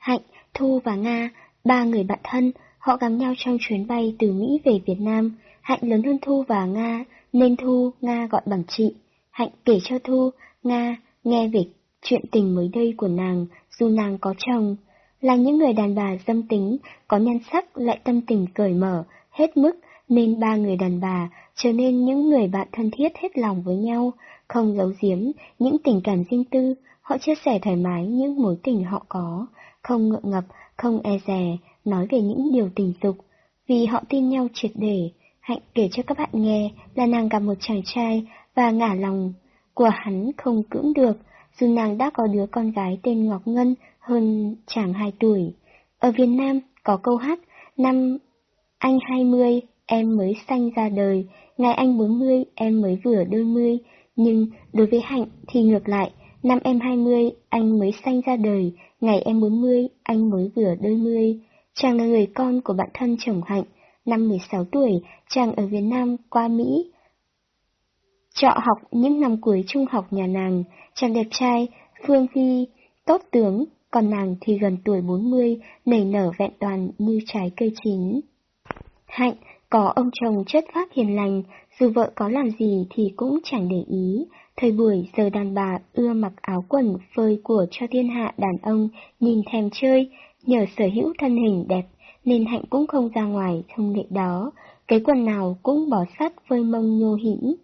Hạnh, Thu và Nga, ba người bạn thân, họ gặp nhau trong chuyến bay từ Mỹ về Việt Nam. Hạnh lớn hơn Thu và Nga, nên Thu, Nga gọi bằng chị. Hạnh kể cho Thu, Nga, nghe về chuyện tình mới đây của nàng, dù nàng có chồng. Là những người đàn bà dâm tính, có nhan sắc lại tâm tình cởi mở, hết mức, nên ba người đàn bà trở nên những người bạn thân thiết hết lòng với nhau, không giấu giếm những tình cảm riêng tư, họ chia sẻ thoải mái những mối tình họ có, không ngượng ngập, không e dè, nói về những điều tình dục, vì họ tin nhau triệt để. Hạnh kể cho các bạn nghe là nàng gặp một chàng trai và ngả lòng của hắn không cưỡng được, dù nàng đã có đứa con gái tên Ngọc Ngân hơn chàng hai tuổi. Ở Việt Nam có câu hát năm anh hai mươi em mới sanh ra đời, ngày anh bốn mươi em mới vừa đôi mươi, nhưng đối với Hạnh thì ngược lại, năm em hai mươi anh mới sanh ra đời, ngày em bốn mươi anh mới vừa đôi mươi. Chàng là người con của bạn thân chồng Hạnh, năm 16 tuổi, chàng ở Việt Nam qua Mỹ. Trọ học những năm cuối trung học nhà nàng, chàng đẹp trai, phương phi, tốt tướng, còn nàng thì gần tuổi 40, nảy nở vẹn toàn như trái cây chín. Hạnh có ông chồng chất phác hiền lành, dù vợ có làm gì thì cũng chẳng để ý. Thời buổi giờ đàn bà ưa mặc áo quần phơi của cho thiên hạ đàn ông nhìn thèm chơi, nhờ sở hữu thân hình đẹp nên Hạnh cũng không ra ngoài thông lệ đó. Cái quần nào cũng bỏ sắt phơi mông nhô hĩm,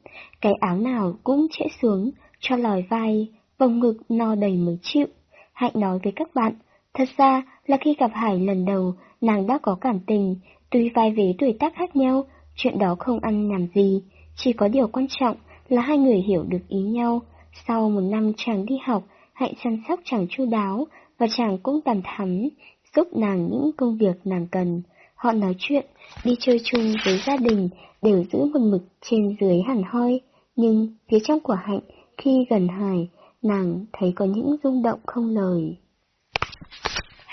cái áo nào cũng trễ xuống, cho lòi vai, vòng ngực no đầy mới chịu. Hạnh nói với các bạn, thật ra là khi gặp Hải lần đầu, nàng đã có cảm tình, tuy vai vế tuổi tác khác nhau, chuyện đó không ăn làm gì, chỉ có điều quan trọng là hai người hiểu được ý nhau. Sau một năm chàng đi học, Hạnh chăm sóc chàng chu đáo, và chàng cũng tầm thắm, giúp nàng những công việc nàng cần. Họ nói chuyện, đi chơi chung với gia đình, đều giữ một mực trên dưới hẳn hoi, nhưng phía trong của Hạnh, khi gần hài, nàng thấy có những rung động không lời.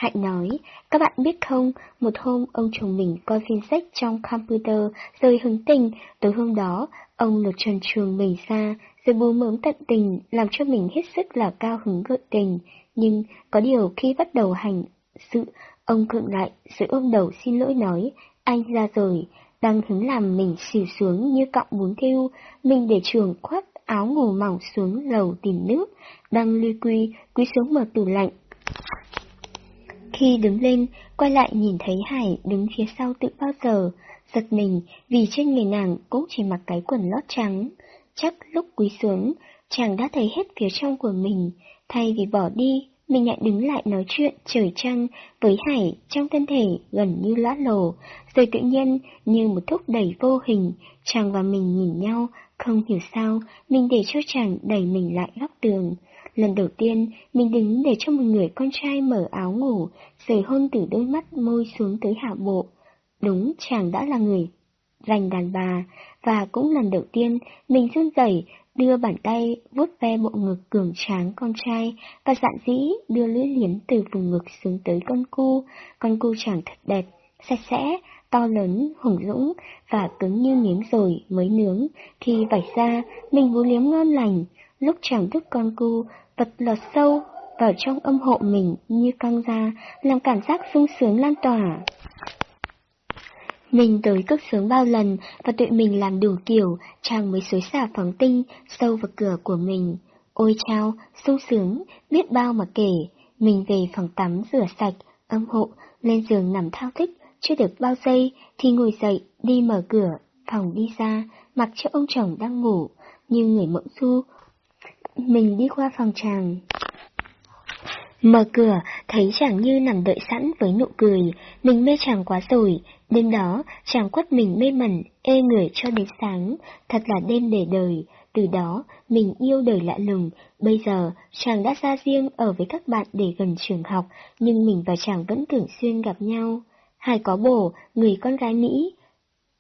Hạnh nói, các bạn biết không, một hôm ông chồng mình coi phim sách trong computer rồi hứng tình, tối hôm đó, ông lột trần trường mình ra, rồi bố mớm tận tình, làm cho mình hết sức là cao hứng gợi tình. Nhưng có điều khi bắt đầu hành sự, ông cưỡng lại, sự ôm đầu xin lỗi nói, anh ra rồi, đang hứng làm mình xỉu xuống như cọng bún thiêu, mình để trường khoác áo ngủ mỏng xuống lầu tìm nước, đang ly quy, quý xuống mở tủ lạnh. Khi đứng lên, quay lại nhìn thấy Hải đứng phía sau tự bao giờ, giật mình vì trên người nàng cũng chỉ mặc cái quần lót trắng. Chắc lúc quý xuống, chàng đã thấy hết phía trong của mình, thay vì bỏ đi, mình lại đứng lại nói chuyện trời trăng với Hải trong thân thể gần như lõa lồ, rồi tự nhiên như một thúc đẩy vô hình, chàng và mình nhìn nhau, không hiểu sao, mình để cho chàng đẩy mình lại góc tường. Lần đầu tiên, mình đứng để cho một người con trai mở áo ngủ, rời hôn từ đôi mắt môi xuống tới hạ bộ. Đúng, chàng đã là người dành đàn bà, và cũng lần đầu tiên mình run rẩy đưa bàn tay vuốt ve bộ ngực cường tráng con trai và dạn dĩ đưa lưỡi liếm từ vùng ngực xuống tới con cu. Con cu chàng thật đẹp, sạch sẽ, to lớn, hùng dũng và cứng như miếng rồi mới nướng. Khi vạch ra, mình vú liếm ngon lành, lúc chàng đút con cu vật lọt sâu vào trong âm hộ mình như căng ra, làm cảm giác sung sướng lan tỏa. Mình tới cất sướng bao lần và tụi mình làm đủ kiểu, chàng mới xối xả phóng tinh sâu vào cửa của mình. Ôi chao, sung sướng, biết bao mà kể. Mình về phòng tắm rửa sạch, âm hộ, lên giường nằm thao thức, chưa được bao giây thì ngồi dậy, đi mở cửa, phòng đi ra, mặc cho ông chồng đang ngủ, như người mộng du. Mình đi qua phòng chàng. Mở cửa, thấy chàng như nằm đợi sẵn với nụ cười, mình mê chàng quá rồi, đêm đó chàng quất mình mê mẩn, ê người cho đến sáng, thật là đêm để đời, từ đó mình yêu đời lạ lùng, bây giờ chàng đã ra riêng ở với các bạn để gần trường học, nhưng mình và chàng vẫn thường xuyên gặp nhau. Hai có bồ, người con gái Mỹ.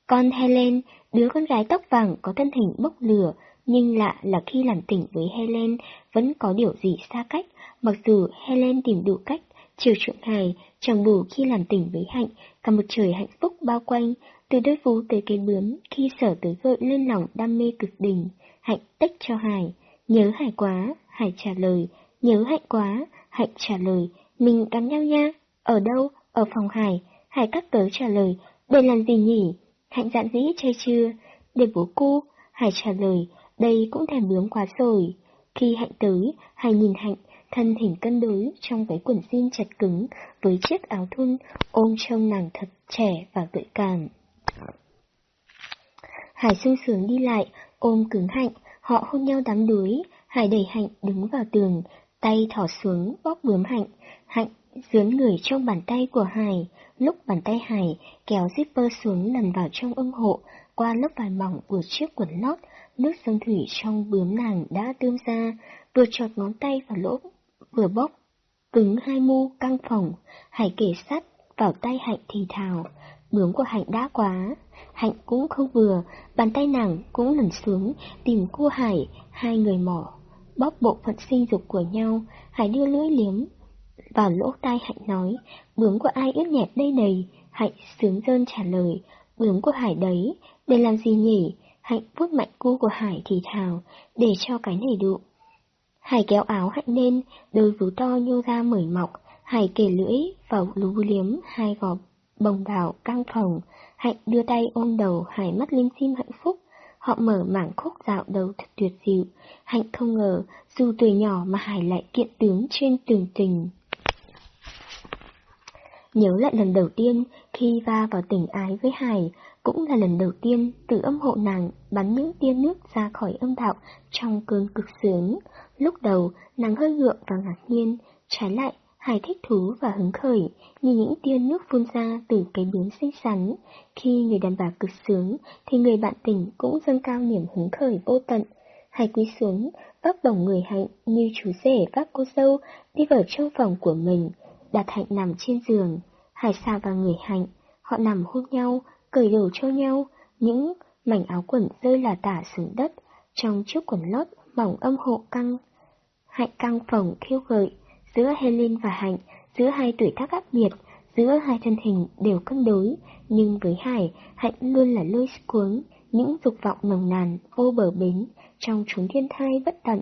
Con Helen, đứa con gái tóc vàng có thân hình bốc lửa, nhưng lạ là khi làm tỉnh với Helen vẫn có điều gì xa cách, mặc dù Helen tìm đủ cách chiều chuộng hài, chẳng bù khi làm tỉnh với Hạnh, cả một trời hạnh phúc bao quanh, từ đôi vú tới cái bướm, khi sở tới gợi lên lòng đam mê cực đỉnh, Hạnh tách cho Hải, nhớ Hải quá, Hải trả lời, nhớ Hạnh quá, Hạnh trả lời, mình cắn nhau nha. Ở đâu? Ở phòng Hải. Hải cắt tớ trả lời, đây làm gì nhỉ? Hạnh dạn dĩ chơi chưa? Để bố cu. Hải trả lời, đây cũng thèm bướm quá rồi. Khi Hạnh tới, Hải nhìn Hạnh, thân hình cân đối trong cái quần jean chặt cứng với chiếc áo thun ôm trông nàng thật trẻ và gợi cảm. Hải sung sướng đi lại, ôm cứng Hạnh, họ hôn nhau đắm đuối, Hải đẩy Hạnh đứng vào tường, tay thỏ xuống bóp bướm Hạnh, Hạnh dướn người trong bàn tay của Hải, lúc bàn tay Hải kéo zipper xuống lần vào trong âm hộ, qua lớp vải mỏng của chiếc quần lót, nước sông thủy trong bướm nàng đã tươm ra, vừa chọt ngón tay vào lỗ, vừa bóp, cứng hai mu căng phồng, Hải kể sắt vào tay Hạnh thì thào, bướm của Hạnh đã quá, Hạnh cũng không vừa, bàn tay nàng cũng lần xuống, tìm cua Hải, hai người mỏ, bóp bộ phận sinh dục của nhau, Hải đưa lưỡi liếm, vào lỗ tai Hạnh nói, bướm của ai ướt nhẹt đây này? Hạnh sướng rơn trả lời, bướm của Hải đấy, để làm gì nhỉ? Hạnh vuốt mạnh cu của Hải thì thào, để cho cái này đụ. Hải kéo áo Hạnh lên, đôi vú to nhô ra mởi mọc, Hải kề lưỡi vào lú liếm hai gò bồng bào căng phòng. Hạnh đưa tay ôm đầu Hải mắt lim dim hạnh phúc. Họ mở mảng khúc dạo đầu thật tuyệt diệu Hạnh không ngờ, dù tuổi nhỏ mà Hải lại kiện tướng trên tường tình. Nhớ lại lần đầu tiên khi va vào tình ái với Hải, cũng là lần đầu tiên từ âm hộ nàng bắn những tia nước ra khỏi âm đạo trong cơn cực sướng. Lúc đầu, nàng hơi gượng và ngạc nhiên, trái lại, Hải thích thú và hứng khởi, như những tia nước phun ra từ cái biến xinh xắn. Khi người đàn bà cực sướng, thì người bạn tình cũng dâng cao niềm hứng khởi vô tận. Hải quý xuống, vác bổng người hạnh như chú rể vác cô dâu đi vào trong phòng của mình, đặt hạnh nằm trên giường. Hải xa và người hạnh, họ nằm hôn nhau, cởi đồ cho nhau, những mảnh áo quần rơi là tả xuống đất, trong chiếc quần lót mỏng âm hộ căng. Hạnh căng phòng khiêu gợi, giữa Helen và Hạnh, giữa hai tuổi tác áp biệt, giữa hai thân hình đều cân đối, nhưng với Hải, Hạnh luôn là lôi cuống, những dục vọng nồng nàn, vô bờ bến, trong chúng thiên thai bất tận.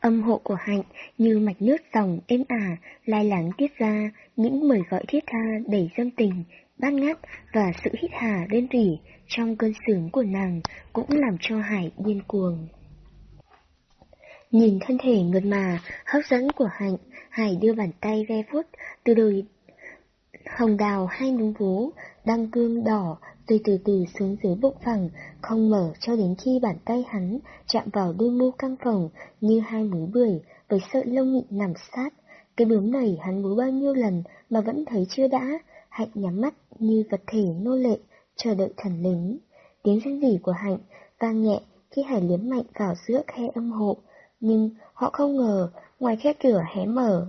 Âm hộ của Hạnh như mạch nước dòng êm ả, lai láng tiết ra những mời gọi thiết tha đầy dâm tình, bát ngát và sự hít hà lên rỉ trong cơn sướng của nàng cũng làm cho Hải điên cuồng. Nhìn thân thể ngượt mà, hấp dẫn của Hạnh, Hải đưa bàn tay ve vuốt từ đồi hồng đào hai núm vú, đăng cương đỏ, rồi từ từ xuống dưới bụng phẳng, không mở cho đến khi bàn tay hắn chạm vào đôi mu căng phồng như hai múi bưởi với sợi lông mịn nằm sát. Cái bướm này hắn múa bao nhiêu lần mà vẫn thấy chưa đã, Hạnh nhắm mắt như vật thể nô lệ, chờ đợi thần lính. Tiếng rên rỉ của Hạnh vang nhẹ khi Hải liếm mạnh vào giữa khe âm hộ, nhưng họ không ngờ ngoài khe cửa hé mở.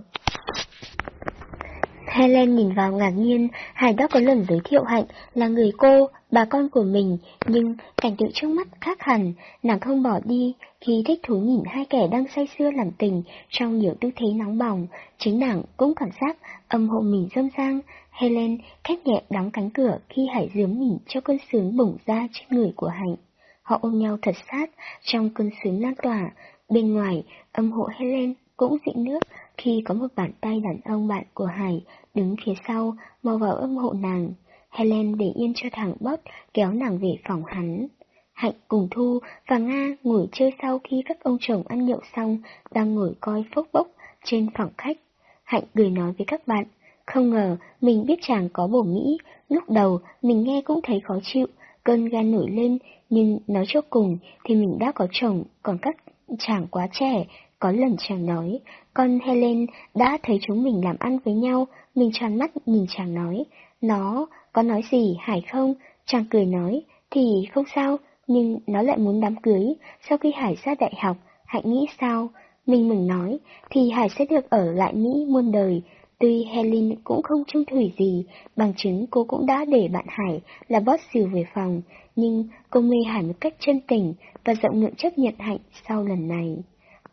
Helen nhìn vào ngạc nhiên, Hải đã có lần giới thiệu Hạnh là người cô, bà con của mình, nhưng cảnh tượng trước mắt khác hẳn, nàng không bỏ đi khi thích thú nhìn hai kẻ đang say sưa làm tình trong nhiều tư thế nóng bỏng, chính nàng cũng cảm giác âm hộ mình râm sang, Helen khép nhẹ đóng cánh cửa khi Hải dướng mình cho cơn sướng bổng ra trên người của Hạnh. Họ ôm nhau thật sát trong cơn sướng lan tỏa, bên ngoài âm hộ Helen cũng dị nước khi có một bàn tay đàn ông bạn của Hải đứng phía sau, mò vào âm hộ nàng. Helen để yên cho thằng bót kéo nàng về phòng hắn. Hạnh cùng Thu và Nga ngồi chơi sau khi các ông chồng ăn nhậu xong, đang ngồi coi phốc bốc trên phòng khách. Hạnh cười nói với các bạn, không ngờ mình biết chàng có bổ Mỹ, lúc đầu mình nghe cũng thấy khó chịu, cơn gan nổi lên, nhưng nói cho cùng thì mình đã có chồng, còn các chàng quá trẻ, có lần chàng nói, con Helen đã thấy chúng mình làm ăn với nhau, mình tròn mắt nhìn chàng nói, nó có nói gì Hải không? Chàng cười nói, thì không sao, nhưng nó lại muốn đám cưới, sau khi Hải ra đại học, Hạnh nghĩ sao? Mình mừng nói, thì Hải sẽ được ở lại Mỹ muôn đời. Tuy Helen cũng không trung thủy gì, bằng chứng cô cũng đã để bạn Hải là boss xìu về phòng, nhưng cô mê Hải một cách chân tình và rộng lượng chấp nhận Hạnh sau lần này.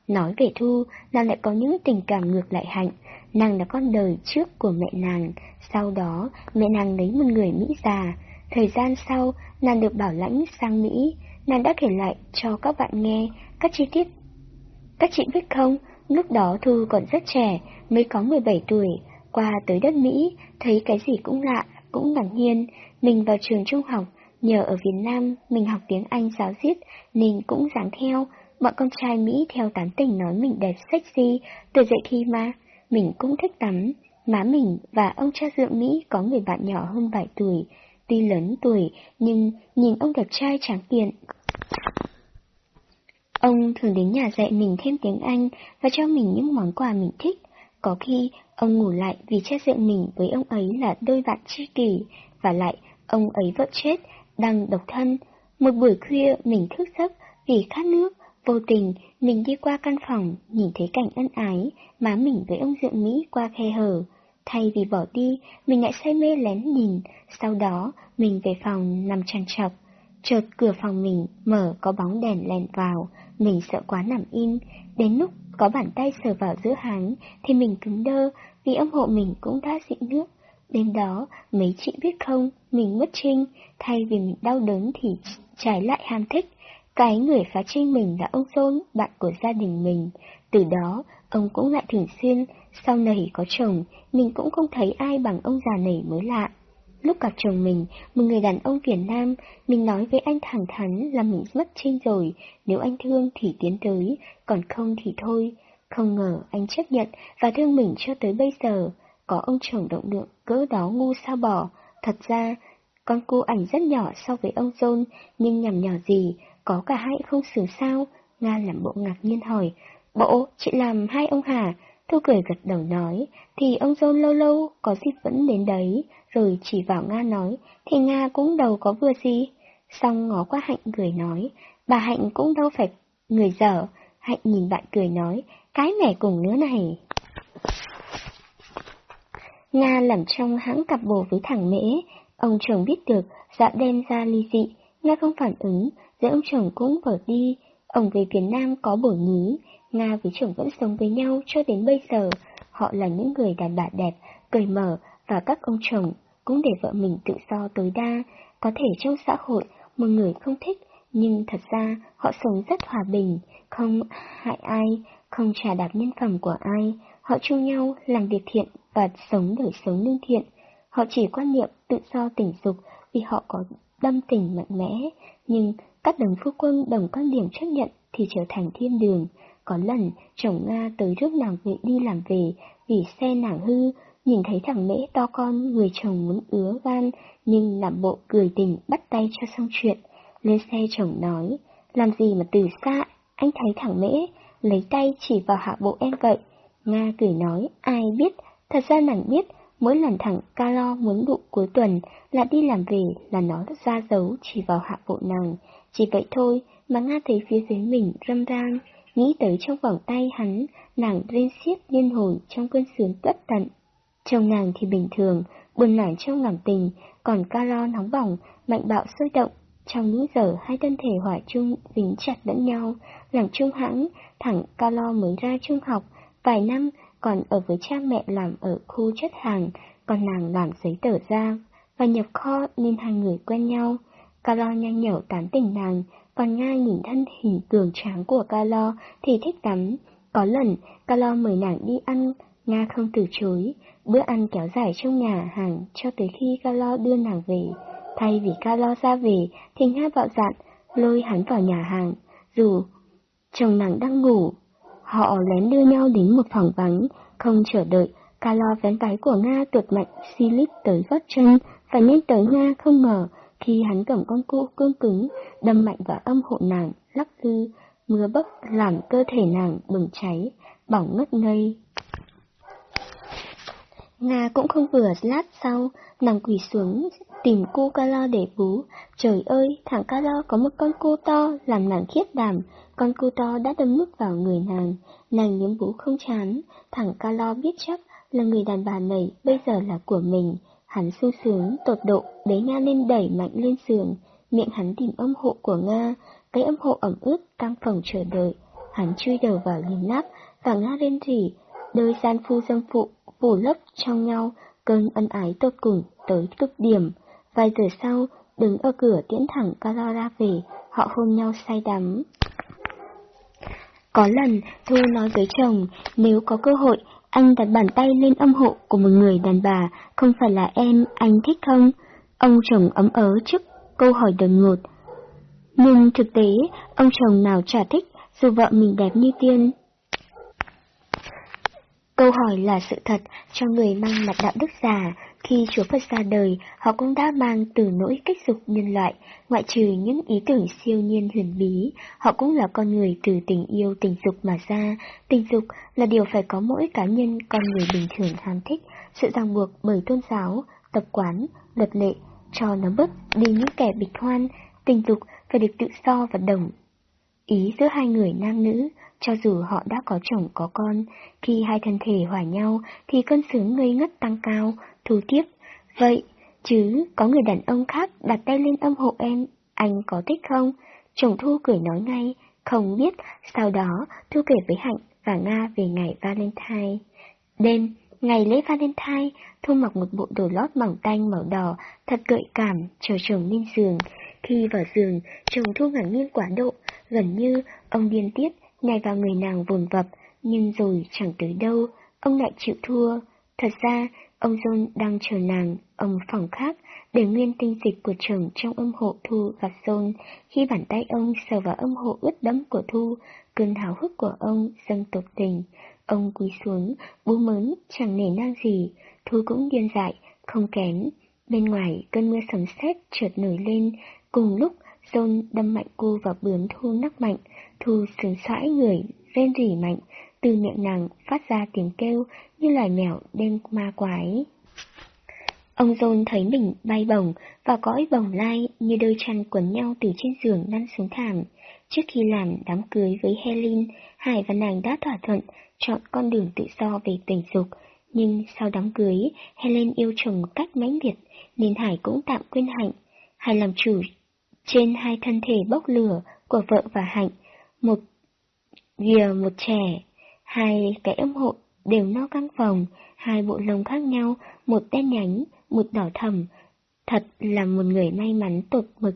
Nói về Thu, nàng lại có những tình cảm ngược lại Hạnh. Nàng là con đời trước của mẹ nàng, sau đó mẹ nàng lấy một người Mỹ già. Thời gian sau, nàng được bảo lãnh sang Mỹ. Nàng đã kể lại cho các bạn nghe các chi tiết. Các chị biết không, Lúc đó Thu còn rất trẻ, mới có 17 tuổi, qua tới đất Mỹ, thấy cái gì cũng lạ, cũng ngạc nhiên. Mình vào trường trung học, nhờ ở Việt Nam mình học tiếng Anh giáo diết, mình cũng dáng theo. Mọi con trai Mỹ theo tán tỉnh nói mình đẹp sexy, từ dậy khi mà. Mình cũng thích tắm. Má mình và ông cha dượng Mỹ có người bạn nhỏ hơn vài tuổi. Tuy lớn tuổi, nhưng nhìn ông đẹp trai tráng kiện. Ông thường đến nhà dạy mình thêm tiếng Anh và cho mình những món quà mình thích. Có khi ông ngủ lại vì cha dựng mình với ông ấy là đôi bạn tri kỷ, và lại ông ấy vợ chết, đang độc thân. Một buổi khuya mình thức giấc vì khát nước, vô tình mình đi qua căn phòng, nhìn thấy cảnh ân ái, má mình với ông dượng Mỹ qua khe hở. Thay vì bỏ đi, mình lại say mê lén nhìn, sau đó mình về phòng nằm chăn chọc. Chợt cửa phòng mình mở có bóng đèn lèn vào, mình sợ quá nằm im, đến lúc có bàn tay sờ vào giữa háng thì mình cứng đơ vì ông hộ mình cũng đã dị nước. Đêm đó, mấy chị biết không, mình mất trinh, thay vì mình đau đớn thì trái lại ham thích. Cái người phá trinh mình là ông Dôn, bạn của gia đình mình. Từ đó, ông cũng lại thường xuyên, sau này có chồng, mình cũng không thấy ai bằng ông già này mới lạ. Lúc gặp chồng mình, một người đàn ông Việt Nam, mình nói với anh thẳng thắn là mình mất trinh rồi, nếu anh thương thì tiến tới, còn không thì thôi. Không ngờ anh chấp nhận và thương mình cho tới bây giờ, có ông chồng động lượng cỡ đó ngu sao bỏ. Thật ra, con cô ảnh rất nhỏ so với ông John, nhưng nhằm nhỏ gì, có cả hai không xử sao? Nga làm bộ ngạc nhiên hỏi, bộ, chị làm hai ông hả? Thu cười gật đầu nói, thì ông John lâu lâu có dịp vẫn đến đấy, rồi chỉ vào Nga nói, thì Nga cũng đâu có vừa gì. Xong ngó qua Hạnh cười nói, bà Hạnh cũng đâu phải người dở. Hạnh nhìn bạn cười nói, cái mẹ cùng nữa này. Nga làm trong hãng cặp bồ với thằng Mễ, ông chồng biết được, dạ đem ra ly dị, Nga không phản ứng, giữa ông chồng cũng bỏ đi, ông về Việt Nam có bổ nhí, Nga với chồng vẫn sống với nhau cho đến bây giờ, họ là những người đàn bà đẹp, cười mở, và các ông chồng cũng để vợ mình tự do tối đa, có thể trong xã hội một người không thích, nhưng thật ra họ sống rất hòa bình, không hại ai, không trả đạp nhân phẩm của ai, họ chung nhau làm việc thiện và sống đời sống lương thiện. Họ chỉ quan niệm tự do tình dục vì họ có đâm tình mạnh mẽ, nhưng các đồng phu quân đồng quan điểm chấp nhận thì trở thành thiên đường. Có lần, chồng Nga tới rước nàng về đi làm về vì xe nàng hư, nhìn thấy thằng mễ to con, người chồng muốn ứa gan, nhưng làm bộ cười tình bắt tay cho xong chuyện. Lên xe chồng nói, làm gì mà từ xa, anh thấy thằng mễ, lấy tay chỉ vào hạ bộ em vậy. Nga cười nói, ai biết, thật ra nàng biết, mỗi lần thằng Calo muốn đụ cuối tuần là đi làm về là nó ra dấu chỉ vào hạ bộ nàng. Chỉ vậy thôi mà Nga thấy phía dưới mình râm rang, nghĩ tới trong vòng tay hắn, nàng rên xiết liên hồi trong cơn sướng bất tận. Trông nàng thì bình thường, buồn nản trong lòng tình, còn ca lo nóng bỏng, mạnh bạo sôi động. Trong những giờ hai thân thể hỏa chung dính chặt lẫn nhau, làm chung hãng, thẳng ca lo mới ra trung học, vài năm còn ở với cha mẹ làm ở khu chất hàng, còn nàng làm giấy tờ ra, và nhập kho nên hai người quen nhau. Ca lo nhanh nhở tán tỉnh nàng, còn Nga nhìn thân hình cường tráng của ca lo thì thích lắm. Có lần, ca lo mời nàng đi ăn, Nga không từ chối, bữa ăn kéo dài trong nhà hàng cho tới khi Galo đưa nàng về. Thay vì Galo ra về, thì Nga bạo dạn, lôi hắn vào nhà hàng, dù chồng nàng đang ngủ. Họ lén đưa nhau đến một phòng vắng, không chờ đợi, Galo vén váy của Nga tuột mạnh xi lít tới gót chân, và nhanh tới Nga không ngờ, khi hắn cầm con cụ cương cứng, đâm mạnh vào âm hộ nàng, lắc lư, mưa bấc làm cơ thể nàng bừng cháy, bỏng ngất ngây. Nga cũng không vừa lát sau, nàng quỳ xuống tìm cô Calo để bú. Trời ơi, thằng Calo có một con cô to làm nàng khiết đảm, con cô to đã đâm nước vào người nàng, nàng nhấm bú không chán. Thằng Calo biết chắc là người đàn bà này bây giờ là của mình. Hắn sung sướng, tột độ, bế Nga lên đẩy mạnh lên giường, miệng hắn tìm âm hộ của Nga, cái âm hộ ẩm ướt căng phòng chờ đợi. Hắn chui đầu vào liền nắp, và Nga lên rỉ, đôi gian phu dâm phụ phủ lấp trong nhau, cơn ân ái tột cùng tới cực điểm. Vài giờ sau, đứng ở cửa tiễn thẳng Calora về, họ hôn nhau say đắm. Có lần, Thu nói với chồng, nếu có cơ hội, anh đặt bàn tay lên âm hộ của một người đàn bà, không phải là em, anh thích không? Ông chồng ấm ớ trước câu hỏi đột ngột. Nhưng thực tế, ông chồng nào chả thích, dù vợ mình đẹp như tiên. Câu hỏi là sự thật cho người mang mặt đạo đức giả, khi Chúa Phật ra đời, họ cũng đã mang từ nỗi kích dục nhân loại, ngoại trừ những ý tưởng siêu nhiên huyền bí, họ cũng là con người từ tình yêu tình dục mà ra. Tình dục là điều phải có mỗi cá nhân con người bình thường ham thích, sự ràng buộc bởi tôn giáo, tập quán, luật lệ, cho nó bớt đi những kẻ bịch hoan, tình dục phải được tự do và đồng. Ý giữa hai người nam nữ, cho dù họ đã có chồng có con, khi hai thân thể hòa nhau thì cơn sướng ngây ngất tăng cao, thu tiếp. Vậy, chứ có người đàn ông khác đặt tay lên âm hộ em, anh có thích không? Chồng Thu cười nói ngay, không biết, sau đó Thu kể với Hạnh và Nga về ngày Valentine. Đêm, ngày lễ Valentine, Thu mặc một bộ đồ lót mỏng tanh màu đỏ, thật gợi cảm, chờ chồng lên giường. Khi vào giường, chồng Thu ngạc nhiên quá độ, gần như ông điên tiết nhảy vào người nàng vồn vập, nhưng rồi chẳng tới đâu, ông lại chịu thua. Thật ra, ông John đang chờ nàng, ông phòng khác, để nguyên tinh dịch của chồng trong âm hộ Thu gặp John. Khi bàn tay ông sờ vào âm hộ ướt đẫm của Thu, cơn hào hức của ông dâng tột tình. Ông cúi xuống, bú mớn, chẳng nể nang gì, Thu cũng điên dại, không kém. Bên ngoài, cơn mưa sấm sét chợt nổi lên, cùng lúc John đâm mạnh cô vào bướm Thu nắc mạnh, Thu sướng sãi người, rên rỉ mạnh, từ miệng nàng phát ra tiếng kêu như loài mèo đêm ma quái. Ông John thấy mình bay bổng và cõi bổng lai như đôi chăn quấn nhau từ trên giường lăn xuống thảm. Trước khi làm đám cưới với Helen, Hải và nàng đã thỏa thuận chọn con đường tự do về tình dục. Nhưng sau đám cưới, Helen yêu chồng một cách mãnh liệt, nên Hải cũng tạm quên Hạnh. Hải làm chủ trên hai thân thể bốc lửa của vợ và Hạnh, một ghìa một trẻ, hai cái âm hộ đều no căng phòng, hai bộ lông khác nhau, một đen nhánh, một đỏ thầm. Thật là một người may mắn tột mực.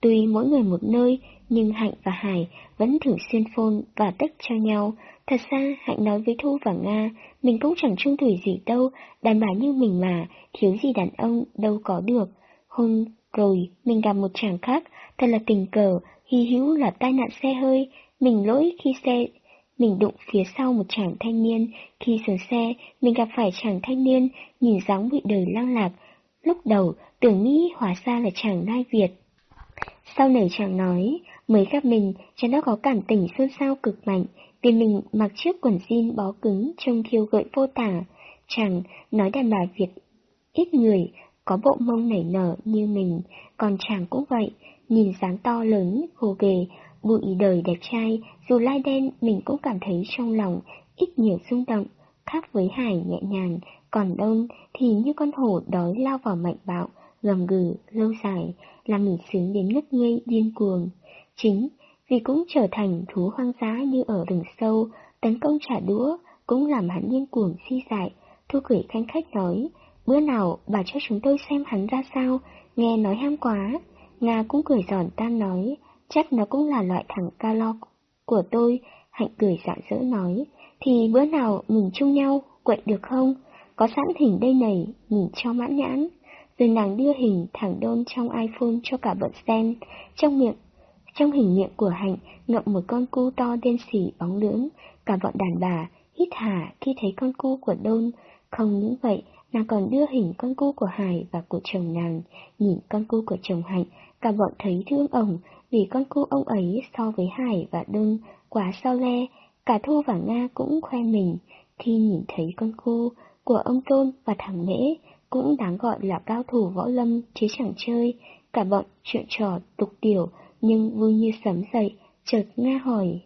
Tuy mỗi người một nơi, nhưng Hạnh và Hải vẫn thường xuyên phôn và tích cho nhau. Thật ra, Hạnh nói với Thu và Nga, mình cũng chẳng trung thủy gì đâu, đàn bà như mình mà, thiếu gì đàn ông, đâu có được. Hôm rồi, mình gặp một chàng khác, thật là tình cờ, hy hữu là tai nạn xe hơi, mình lỗi khi xe mình đụng phía sau một chàng thanh niên, khi sửa xe, mình gặp phải chàng thanh niên, nhìn dáng bị đời lăng lạc. Lúc đầu, tưởng nghĩ hóa ra là chàng Lai Việt. Sau này chàng nói, mới gặp mình, chàng đã có cảm tình xôn xao cực mạnh, vì mình mặc chiếc quần jean bó cứng trông khiêu gợi vô tả. Chàng nói đàn bà Việt ít người, có bộ mông nảy nở như mình, còn chàng cũng vậy, nhìn dáng to lớn, hồ ghề, bụi đời đẹp trai, dù lai đen mình cũng cảm thấy trong lòng ít nhiều rung động, khác với hải nhẹ nhàng, còn đông thì như con hổ đói lao vào mạnh bạo, gầm gừ, lâu dài, làm mình sướng đến ngất ngây điên cuồng. Chính vì cũng trở thành thú hoang dã như ở rừng sâu, tấn công trả đũa, cũng làm hắn điên cuồng si dại, thu cười khanh khách nói, bữa nào bà cho chúng tôi xem hắn ra sao, nghe nói ham quá. Nga cũng cười giòn tan nói, chắc nó cũng là loại thằng ca lo của tôi, Hạnh cười dạng dỡ nói, thì bữa nào mình chung nhau, quậy được không? Có sẵn hình đây này, nhìn cho mãn nhãn. Rồi nàng đưa hình thẳng đôn trong iPhone cho cả bọn xem, trong miệng. Trong hình miệng của Hạnh ngậm một con cu to đen xỉ bóng lưỡng, cả bọn đàn bà hít hà khi thấy con cu của đôn. Không những vậy, nàng còn đưa hình con cu của Hải và của chồng nàng, nhìn con cu của chồng Hạnh, cả bọn thấy thương ổng vì con cu ông ấy so với Hải và Đưng quá sao le, cả Thu và Nga cũng khoe mình khi nhìn thấy con cu của ông Tôn và thằng Mễ cũng đáng gọi là cao thủ võ lâm chứ chẳng chơi, cả bọn chuyện trò tục tiểu nhưng vui như sấm dậy, chợt Nga hỏi.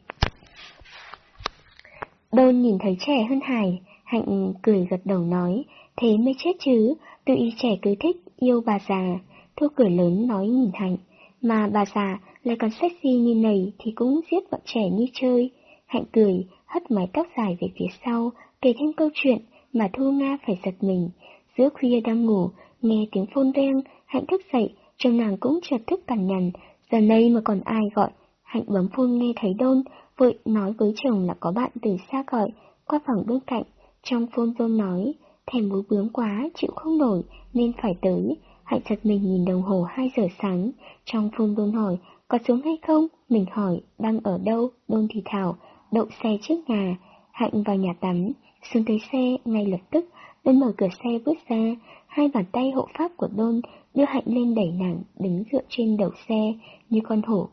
Đôn nhìn thấy trẻ hơn Hải, Hạnh cười gật đầu nói, thế mới chết chứ, tụi trẻ cứ thích yêu bà già. Thu cười lớn nói nhìn Hạnh, mà bà già lại còn sexy như này thì cũng giết bọn trẻ như chơi. Hạnh cười, hất mái tóc dài về phía sau, kể thêm câu chuyện mà Thu Nga phải giật mình. Giữa khuya đang ngủ, nghe tiếng phôn reng, Hạnh thức dậy, trong nàng cũng chợt thức cằn nhằn, giờ này mà còn ai gọi. Hạnh bấm phôn nghe thấy đôn, vội nói với chồng là có bạn từ xa gọi, qua phòng bên cạnh, trong phôn rôn nói, thèm bú bướm quá, chịu không nổi, nên phải tới. Hạnh giật mình nhìn đồng hồ 2 giờ sáng, trong phun đôn hỏi, có xuống hay không? Mình hỏi, đang ở đâu? Đôn thì thảo, đậu xe trước nhà. Hạnh vào nhà tắm, xuống tới xe ngay lập tức, Đôn mở cửa xe bước ra, hai bàn tay hộ pháp của Đôn đưa Hạnh lên đẩy nàng, đứng dựa trên đầu xe, như con hổ.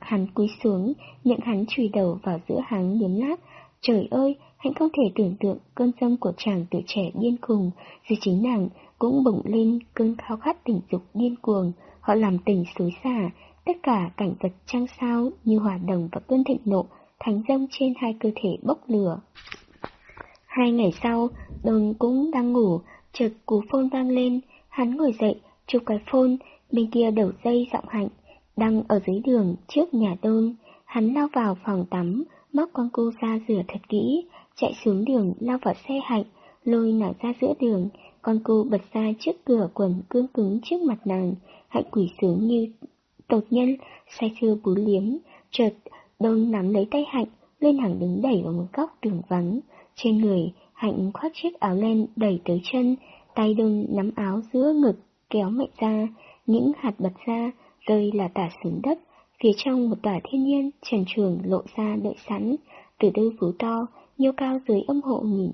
Hắn cúi xuống, miệng hắn chùi đầu vào giữa hắn liếm lát. Trời ơi, Hạnh không thể tưởng tượng cơn dâm của chàng tuổi trẻ điên khùng, dù chính nàng cũng bùng lên cơn khao khát tình dục điên cuồng, họ làm tình xối xả, tất cả cảnh vật trăng sao như hòa đồng và cơn thịnh nộ, thánh dâm trên hai cơ thể bốc lửa. Hai ngày sau, Đồng cũng đang ngủ, chợt cú phôn vang lên, hắn ngồi dậy, chụp cái phôn, bên kia đầu dây giọng hạnh, đang ở dưới đường trước nhà đôn, hắn lao vào phòng tắm, móc con cô ra rửa thật kỹ, chạy xuống đường lao vào xe hạnh, lôi nàng ra giữa đường, con cô bật ra trước cửa quần cương cứng trước mặt nàng, hạnh quỷ sướng như tột nhân, say sưa bú liếm, chợt đôn nắm lấy tay hạnh, lên hàng đứng đẩy vào một góc đường vắng, trên người hạnh khoác chiếc áo len đẩy tới chân, tay đôn nắm áo giữa ngực, kéo mạnh ra, những hạt bật ra, rơi là tả xuống đất, phía trong một tòa thiên nhiên trần trường lộ ra đợi sẵn, từ đôi vú to, nhiêu cao dưới âm hộ nhìn.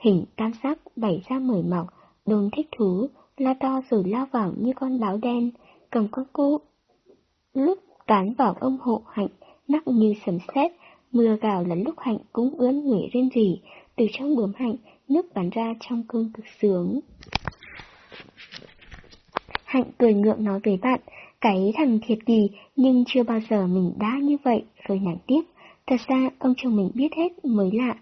Hình tam sắc bảy ra mười mọc, đồn thích thú, la to rồi lao vào như con báo đen, cầm con cú Lúc cán vào ông hộ hạnh, nắc như sấm sét, mưa gào là lúc hạnh cũng ướn người rên rỉ, từ trong bướm hạnh, nước bắn ra trong cơn cực sướng. Hạnh cười ngượng nói với bạn, cái thằng thiệt kỳ nhưng chưa bao giờ mình đã như vậy, rồi nhắn tiếp. Thật ra ông chồng mình biết hết mới lạ.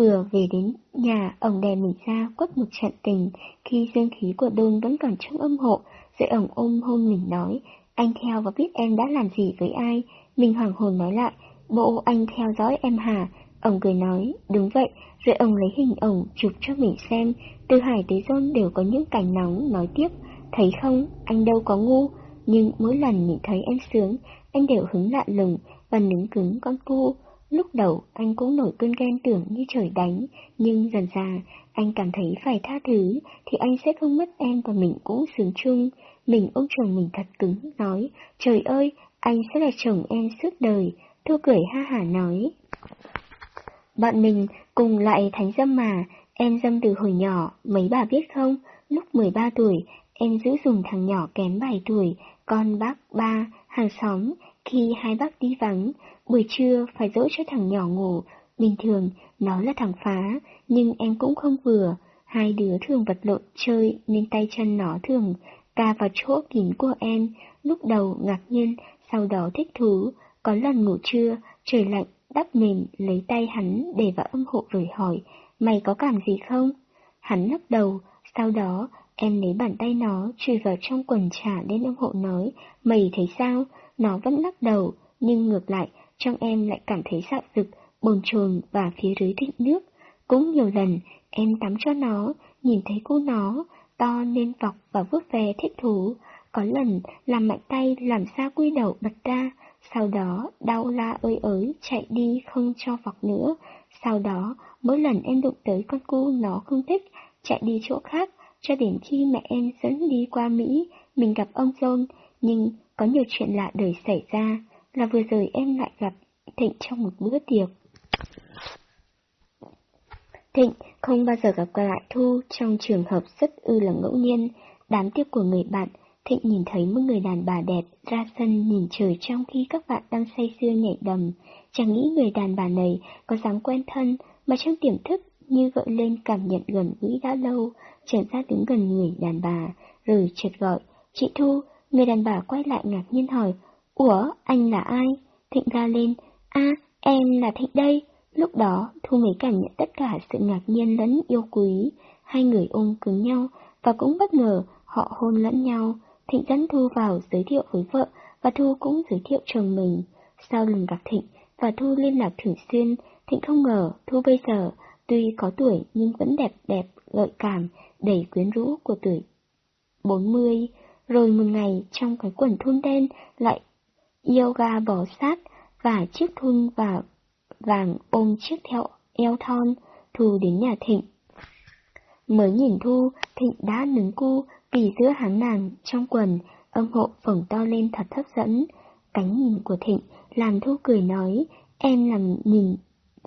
Vừa về đến nhà, ông đè mình ra quất một trận tình, khi dương khí của đôn vẫn còn trong âm hộ, rồi ông ôm hôn mình nói, anh theo và biết em đã làm gì với ai. Mình hoàng hồn nói lại, bộ anh theo dõi em hả? Ông cười nói, đúng vậy, rồi ông lấy hình ổng chụp cho mình xem, từ hải tới rôn đều có những cảnh nóng, nói tiếp, thấy không, anh đâu có ngu, nhưng mỗi lần nhìn thấy em sướng, anh đều hứng lạ lùng và nín cứng con cu. Lúc đầu anh cũng nổi cơn ghen tưởng như trời đánh, nhưng dần dà anh cảm thấy phải tha thứ thì anh sẽ không mất em và mình cũng sướng chung. Mình ôm chồng mình thật cứng, nói, trời ơi, anh sẽ là chồng em suốt đời. Thu cười ha hả nói. Bọn mình cùng lại thánh dâm mà, em dâm từ hồi nhỏ, mấy bà biết không, lúc 13 tuổi, em giữ dùng thằng nhỏ kém 7 tuổi, con bác ba, hàng xóm, khi hai bác đi vắng, buổi trưa phải dỗ cho thằng nhỏ ngủ, bình thường nó là thằng phá, nhưng em cũng không vừa, hai đứa thường vật lộn chơi nên tay chân nó thường ca vào chỗ kín của em, lúc đầu ngạc nhiên, sau đó thích thú, có lần ngủ trưa, trời lạnh, đắp mềm lấy tay hắn để vào âm hộ rồi hỏi, mày có cảm gì không? Hắn lắc đầu, sau đó em lấy bàn tay nó chui vào trong quần trả đến âm hộ nói, mày thấy sao? Nó vẫn lắc đầu, nhưng ngược lại, trong em lại cảm thấy dạo rực, bồn chồn và phía dưới thịnh nước. Cũng nhiều lần, em tắm cho nó, nhìn thấy cô nó, to nên vọc và vuốt về thích thú. Có lần làm mạnh tay làm sao quy đầu bật ra, sau đó đau la ơi ới chạy đi không cho vọc nữa. Sau đó, mỗi lần em đụng tới con cu nó không thích, chạy đi chỗ khác, cho đến khi mẹ em dẫn đi qua Mỹ, mình gặp ông John, nhưng có nhiều chuyện lạ đời xảy ra, là vừa rồi em lại gặp Thịnh trong một bữa tiệc. Thịnh không bao giờ gặp lại Thu. Trong trường hợp rất ư là ngẫu nhiên, đám tiệc của người bạn, Thịnh nhìn thấy một người đàn bà đẹp ra sân nhìn trời trong khi các bạn đang say sưa nhảy đầm, chẳng nghĩ người đàn bà này có dám quen thân, mà trong tiềm thức như gợi lên cảm nhận gần gũi đã lâu, trở ra đứng gần người đàn bà, rồi chợt gọi, chị Thu, người đàn bà quay lại ngạc nhiên hỏi, Ủa, anh là ai? Thịnh ra lên, a em là Thịnh đây. Lúc đó, Thu mới cảm nhận tất cả sự ngạc nhiên lẫn yêu quý. Hai người ôm cứng nhau, và cũng bất ngờ họ hôn lẫn nhau. Thịnh dẫn Thu vào giới thiệu với vợ, và Thu cũng giới thiệu chồng mình. Sau lần gặp Thịnh, và Thu liên lạc thường xuyên, Thịnh không ngờ Thu bây giờ, tuy có tuổi nhưng vẫn đẹp đẹp, gợi cảm, đầy quyến rũ của tuổi 40. Rồi một ngày, trong cái quần thun đen, lại yoga bỏ sát, và chiếc thun và vàng ôm chiếc theo eo thon, Thu đến nhà Thịnh. Mới nhìn Thu, Thịnh đã nứng cu vì giữa hắn nàng trong quần, âm hộ phồng to lên thật hấp dẫn. Cánh nhìn của Thịnh làm Thu cười nói, em làm nhìn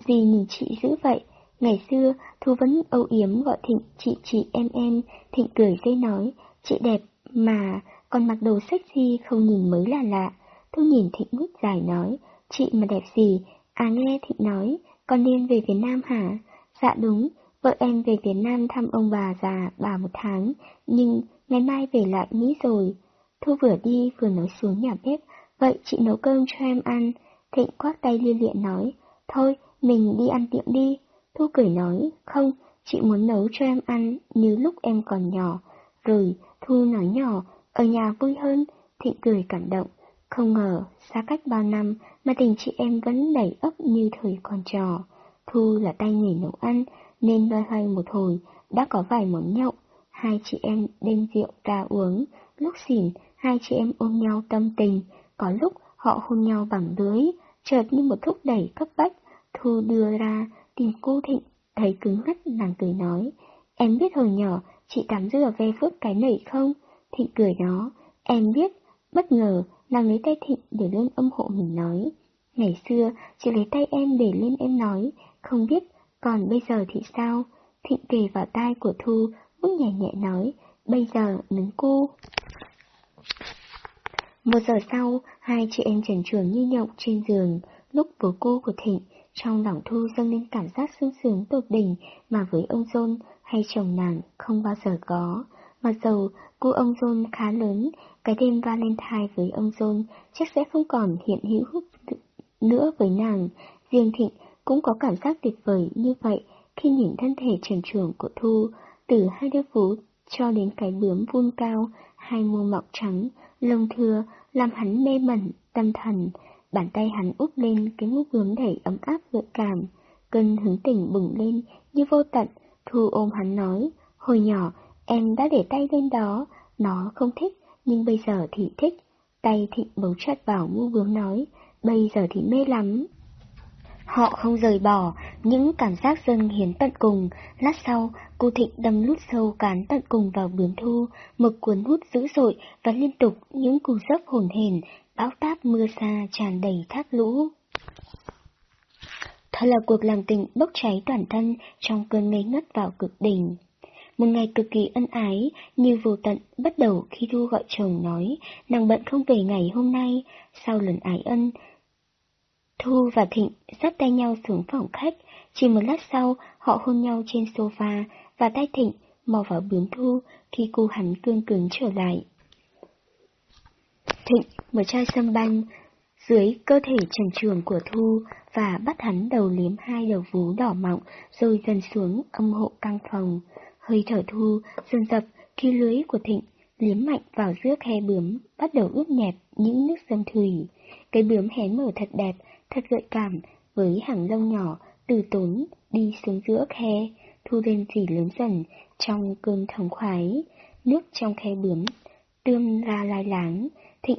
gì nhìn chị dữ vậy? Ngày xưa, Thu vẫn âu yếm gọi Thịnh chị chị em em, Thịnh cười dây nói, chị đẹp mà, còn mặc đồ sexy không nhìn mới là lạ. Thu nhìn Thịnh mít dài nói, chị mà đẹp gì, à nghe Thịnh nói, con nên về Việt Nam hả? Dạ đúng, vợ em về Việt Nam thăm ông bà già bà một tháng, nhưng ngày mai về lại Mỹ rồi. Thu vừa đi vừa nói xuống nhà bếp, vậy chị nấu cơm cho em ăn. Thịnh quát tay liên liện nói, thôi, mình đi ăn tiệm đi. Thu cười nói, không, chị muốn nấu cho em ăn như lúc em còn nhỏ. Rồi, Thu nói nhỏ, ở nhà vui hơn, Thịnh cười cảm động. Không ngờ, xa cách bao năm mà tình chị em vẫn đầy ấp như thời còn trò. Thu là tay nghề nấu ăn, nên loay hoay một hồi, đã có vài món nhậu. Hai chị em đem rượu ra uống, lúc xỉn, hai chị em ôm nhau tâm tình, có lúc họ hôn nhau bằng lưới, chợt như một thúc đẩy cấp bách. Thu đưa ra, tìm cô Thịnh, thấy cứng ngắt nàng cười nói, em biết hồi nhỏ chị tắm rửa ve phước cái nảy không? Thịnh cười đó, em biết, bất ngờ nàng lấy tay Thịnh để lên âm hộ mình nói. Ngày xưa, chị lấy tay em để lên em nói, không biết, còn bây giờ thì sao? Thịnh kề vào tai của Thu, bước nhẹ nhẹ nói, bây giờ nứng cô. Một giờ sau, hai chị em trần trường như nhộng trên giường, lúc bố cô của Thịnh, trong lòng Thu dâng lên cảm giác sung sướng tột đỉnh mà với ông John hay chồng nàng không bao giờ có. Mặc dầu cô ông John khá lớn, cái đêm Valentine với ông John chắc sẽ không còn hiện hữu nữa với nàng. Riêng Thịnh cũng có cảm giác tuyệt vời như vậy khi nhìn thân thể trần trường của Thu, từ hai đứa vú cho đến cái bướm vun cao, hai môi mọc trắng, lông thưa, làm hắn mê mẩn, tâm thần. Bàn tay hắn úp lên cái mũ bướm đầy ấm áp gợi cảm, cơn hứng tình bừng lên như vô tận. Thu ôm hắn nói, hồi nhỏ em đã để tay lên đó, nó không thích, nhưng bây giờ thì thích. Tay thịnh bấu chặt vào mu bướm nói, bây giờ thì mê lắm. Họ không rời bỏ, những cảm giác dâng hiến tận cùng. Lát sau, cô Thịnh đâm lút sâu cán tận cùng vào bướm thu, một cuốn hút dữ dội và liên tục những cú dốc hồn hển, bão táp mưa xa tràn đầy thác lũ. Thật là cuộc làm tình bốc cháy toàn thân trong cơn mê ngất vào cực đỉnh. Một ngày cực kỳ ân ái, như vô tận, bắt đầu khi Thu gọi chồng nói, nàng bận không về ngày hôm nay, sau lần ái ân, Thu và Thịnh dắt tay nhau xuống phòng khách, chỉ một lát sau họ hôn nhau trên sofa và tay Thịnh mò vào bướm Thu khi cô hắn cương cứng trở lại. Thịnh mở chai sâm banh dưới cơ thể trần trường của Thu và bắt hắn đầu liếm hai đầu vú đỏ mọng rồi dần xuống âm hộ căng phòng. Hơi thở Thu dần dập khi lưới của Thịnh liếm mạnh vào giữa khe bướm bắt đầu ướt nhẹp những nước dâm thủy. Cái bướm hé mở thật đẹp thật gợi cảm, với hàng lông nhỏ, từ tốn, đi xuống giữa khe, thu lên dỉ lớn dần, trong cơn thống khoái, nước trong khe bướm, tươm ra lai láng, thịnh,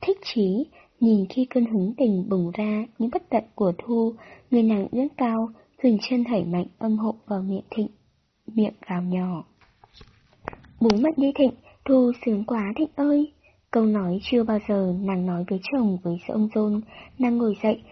thích chí, nhìn khi cơn hứng tình bùng ra những bất tận của thu, người nàng ưỡn cao, dừng chân thảy mạnh âm hộ vào miệng thịnh, miệng gào nhỏ. Bố mất đi thịnh, thu sướng quá thịnh ơi! Câu nói chưa bao giờ nàng nói với chồng với ông John, nàng ngồi dậy.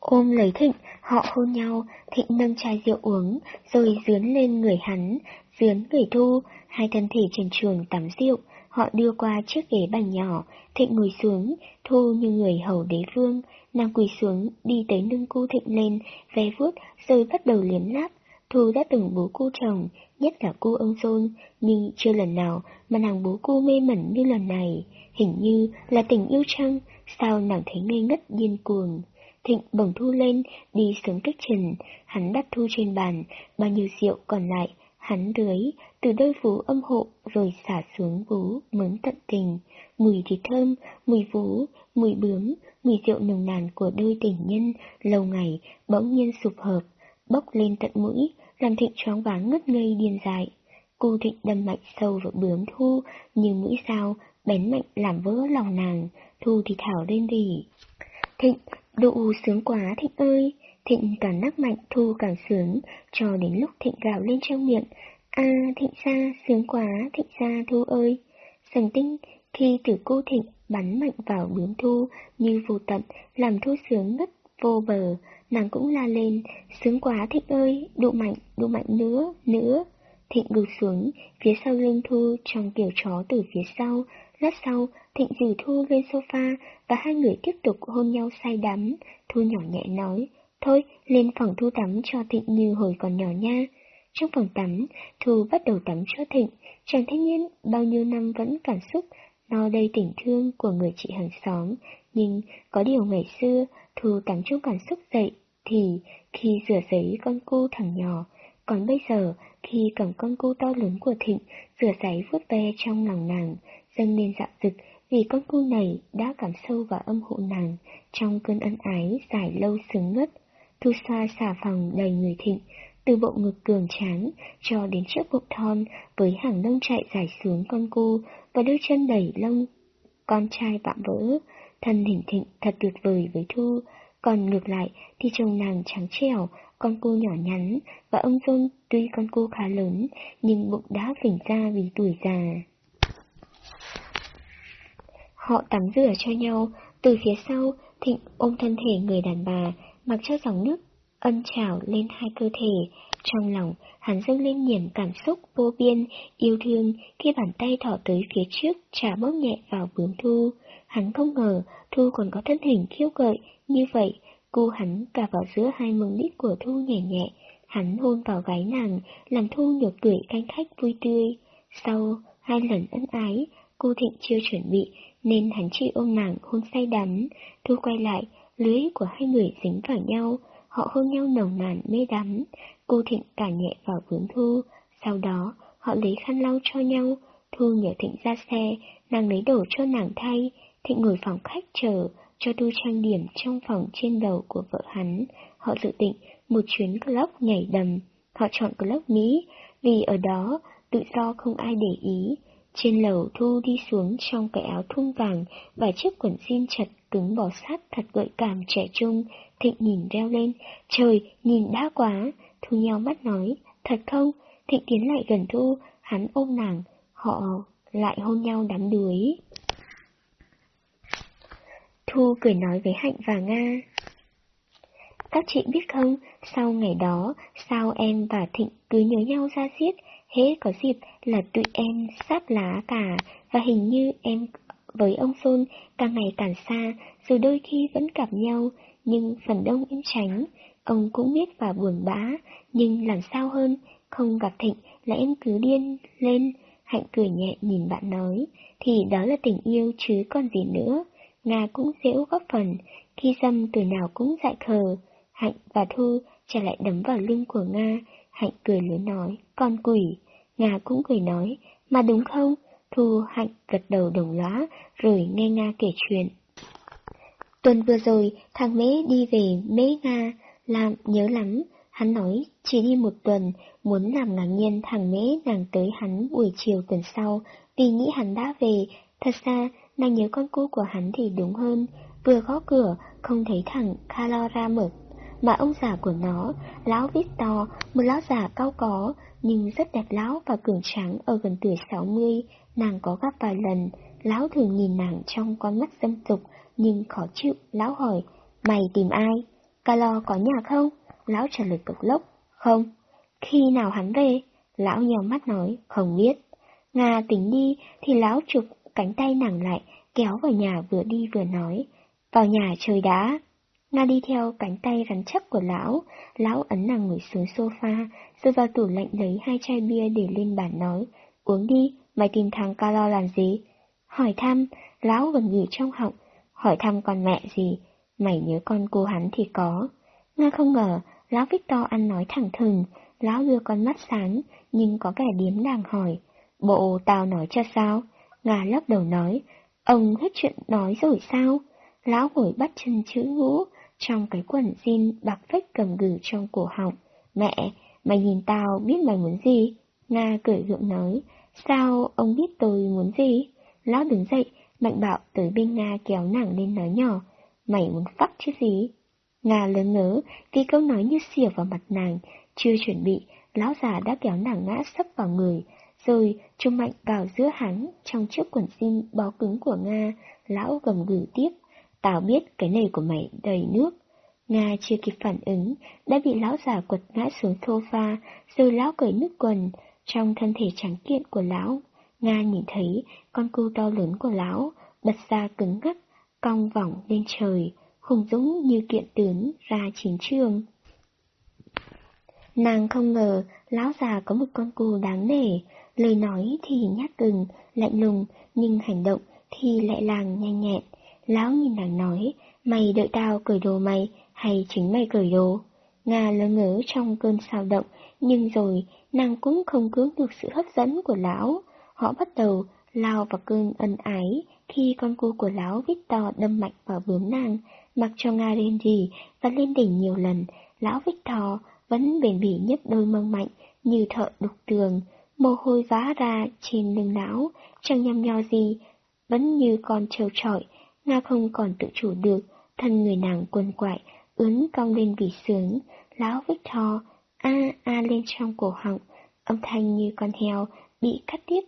Ôm lấy Thịnh, họ hôn nhau, Thịnh nâng chai rượu uống, rồi dướn lên người hắn, dướn người thu, hai thân thể trần trường tắm rượu, họ đưa qua chiếc ghế bành nhỏ, Thịnh ngồi xuống, thu như người hầu đế vương, nàng quỳ xuống, đi tới nâng cu Thịnh lên, ve vuốt, rồi bắt đầu liếm láp, Thu đã từng bố cô chồng, nhất là cô ông John, nhưng chưa lần nào mà nàng bố cô mê mẩn như lần này. Hình như là tình yêu chăng, sao nàng thấy ngây ngất điên cuồng. Thịnh bồng Thu lên, đi xuống cách trần, hắn đặt Thu trên bàn, bao nhiêu rượu còn lại, hắn rưới, từ đôi vú âm hộ rồi xả xuống vú mớm tận tình. Mùi thịt thơm, mùi vú, mùi bướm, mùi rượu nồng nàn của đôi tình nhân, lâu ngày bỗng nhiên sụp hợp, bốc lên tận mũi, làm Thịnh choáng váng ngất ngây điên dại. Cô Thịnh đâm mạnh sâu vào bướm Thu, như mũi dao, bén mạnh làm vỡ lòng nàng, Thu thì thảo lên rỉ. Thịnh, độ sướng quá Thịnh ơi! Thịnh càng nắc mạnh Thu càng sướng, cho đến lúc Thịnh gào lên trong miệng. À, Thịnh xa, sướng quá, Thịnh xa Thu ơi! Sần tinh, khi tử cô Thịnh bắn mạnh vào bướm Thu như vô tận, làm Thu sướng ngất vô bờ, nàng cũng la lên, sướng quá Thịnh ơi, đụ mạnh, đụ mạnh nữa, nữa. Thịnh gục xuống, phía sau lưng Thu trong kiểu chó từ phía sau, lát sau, Thịnh dìu Thu lên sofa và hai người tiếp tục hôn nhau say đắm. Thu nhỏ nhẹ nói, thôi, lên phòng Thu tắm cho Thịnh như hồi còn nhỏ nha. Trong phòng tắm, Thu bắt đầu tắm cho Thịnh, chàng thanh niên bao nhiêu năm vẫn cảm xúc, no đầy tình thương của người chị hàng xóm, nhưng có điều ngày xưa, Thu tắm chút cảm xúc dậy, thì khi rửa giấy con cu thằng nhỏ, còn bây giờ, khi cầm con cu to lớn của Thịnh, rửa giấy vuốt ve trong lòng nàng, dâng lên dạo dực vì con cu này đã cảm sâu vào âm hộ nàng trong cơn ân ái dài lâu sướng ngất. Thu xoa xà phòng đầy người Thịnh, từ bộ ngực cường tráng cho đến chiếc bụng thon với hàng lông chạy dài xuống con cu và đôi chân đầy lông. Con trai vạm vỡ, thân hình thịnh thật tuyệt vời với Thu, còn ngược lại thì chồng nàng trắng trẻo, con cô nhỏ nhắn, và ông John tuy con cô khá lớn, nhưng bụng đã phình ra vì tuổi già. Họ tắm rửa cho nhau, từ phía sau, Thịnh ôm thân thể người đàn bà, mặc cho dòng nước ân trào lên hai cơ thể. Trong lòng, hắn dâng lên niềm cảm xúc vô biên, yêu thương khi bàn tay thỏ tới phía trước, trả bóp nhẹ vào bướm Thu. Hắn không ngờ Thu còn có thân hình khiêu gợi như vậy, Cô hắn cả vào giữa hai mông đít của Thu nhẹ nhẹ, hắn hôn vào gáy nàng, làm Thu nhược cười canh khách vui tươi. Sau hai lần ân ái, cô Thịnh chưa chuẩn bị, nên hắn chỉ ôm nàng hôn say đắm. Thu quay lại, lưới của hai người dính vào nhau, họ hôn nhau nồng nàn mê đắm. Cô Thịnh cả nhẹ vào vướng Thu, sau đó họ lấy khăn lau cho nhau. Thu nhờ Thịnh ra xe, nàng lấy đồ cho nàng thay, Thịnh ngồi phòng khách chờ, cho Thu trang điểm trong phòng trên đầu của vợ hắn. Họ dự định một chuyến club nhảy đầm. Họ chọn club Mỹ vì ở đó tự do không ai để ý. Trên lầu Thu đi xuống trong cái áo thun vàng và chiếc quần jean chật cứng bò sát thật gợi cảm trẻ trung. Thịnh nhìn reo lên, trời, nhìn đã quá. Thu nhau mắt nói, thật không? Thịnh tiến lại gần Thu, hắn ôm nàng, họ lại hôn nhau đắm đuối. Thu cười nói với Hạnh và Nga. Các chị biết không, sau ngày đó, sao em và Thịnh cứ nhớ nhau ra giết, hễ có dịp là tụi em sáp lá cả, và hình như em với ông Sôn càng ngày càng xa, dù đôi khi vẫn gặp nhau, nhưng phần đông em tránh. Ông cũng biết và buồn bã, nhưng làm sao hơn, không gặp Thịnh là em cứ điên lên. Hạnh cười nhẹ nhìn bạn nói, thì đó là tình yêu chứ còn gì nữa. Nga cũng dễu góp phần, khi dâm từ nào cũng dại khờ. Hạnh và Thu trả lại đấm vào lưng của Nga, Hạnh cười lớn nói, con quỷ. Nga cũng cười nói, mà đúng không? Thu Hạnh gật đầu đồng lõa rồi nghe Nga kể chuyện. Tuần vừa rồi, thằng Mễ đi về Mễ Nga, làm nhớ lắm. Hắn nói chỉ đi một tuần, muốn làm ngạc nhiên thằng Mễ nàng tới hắn buổi chiều tuần sau, vì nghĩ hắn đã về. Thật ra, Nàng nhớ con cu của hắn thì đúng hơn, vừa gõ cửa, không thấy thằng Carlo ra mở, mà ông già của nó, lão Victor, một lão già cao có, nhưng rất đẹp lão và cường tráng ở gần tuổi 60, nàng có gặp vài lần, lão thường nhìn nàng trong con mắt dâm tục, nhưng khó chịu, lão hỏi, mày tìm ai? Kalo có nhà không? Lão trả lời cực lốc, không. Khi nào hắn về? Lão nhèo mắt nói, không biết. Nga tính đi thì lão chụp cánh tay nàng lại, kéo vào nhà vừa đi vừa nói, vào nhà chơi đá. Nga đi theo cánh tay rắn chắc của lão, lão ấn nàng ngồi xuống sofa, rồi vào tủ lạnh lấy hai chai bia để lên bàn nói, uống đi, mày tìm thằng Calo làm gì? Hỏi thăm, lão gần nghỉ trong họng, hỏi thăm con mẹ gì, mày nhớ con cô hắn thì có. Nga không ngờ, lão Victor ăn nói thẳng thừng, lão đưa con mắt sáng, nhưng có vẻ điếm đàng hỏi, bộ tao nói cho sao? Ngà lắc đầu nói, ông hết chuyện nói rồi sao? Lão ngồi bắt chân chữ ngũ, trong cái quần jean bạc phách cầm gừ trong cổ họng. Mẹ, mày nhìn tao biết mày muốn gì? Nga cười gượng nói, sao ông biết tôi muốn gì? Lão đứng dậy, mạnh bạo tới bên Nga kéo nàng lên nói nhỏ. mày muốn phắc chứ gì? Nga lớn ngớ vì câu nói như xỉa vào mặt nàng, chưa chuẩn bị, lão già đã kéo nàng ngã sấp vào người, rồi trung mạnh vào giữa hắn trong chiếc quần jean bó cứng của Nga, lão gầm gừ tiếp, tao biết cái này của mày đầy nước. Nga chưa kịp phản ứng, đã bị lão già quật ngã xuống sofa, rồi lão cởi nước quần, trong thân thể trắng kiện của lão. Nga nhìn thấy con cu to lớn của lão, bật ra cứng ngắc, cong vòng lên trời, hùng dũng như kiện tướng ra chiến trường. Nàng không ngờ lão già có một con cù đáng nể, lời nói thì nhát gừng, lạnh lùng, nhưng hành động thì lại làng nhanh nhẹn. Lão nhìn nàng nói, mày đợi tao cởi đồ mày, hay chính mày cởi đồ? Nga lơ ngớ trong cơn sao động, nhưng rồi nàng cũng không cưỡng được sự hấp dẫn của lão. Họ bắt đầu lao vào cơn ân ái khi con cua của lão Victor đâm mạnh vào bướm nàng, mặc cho Nga lên gì và lên đỉnh nhiều lần, lão Victor vẫn bền bỉ nhấp đôi mông mạnh như thợ đục tường, mồ hôi vã ra trên lưng lão, chẳng nhằm nho gì, vẫn như con trâu trọi, Nga không còn tự chủ được, thân người nàng quần quại, ướn cong lên vì sướng, láo lão thò, a a lên trong cổ họng, âm thanh như con heo bị cắt tiếp.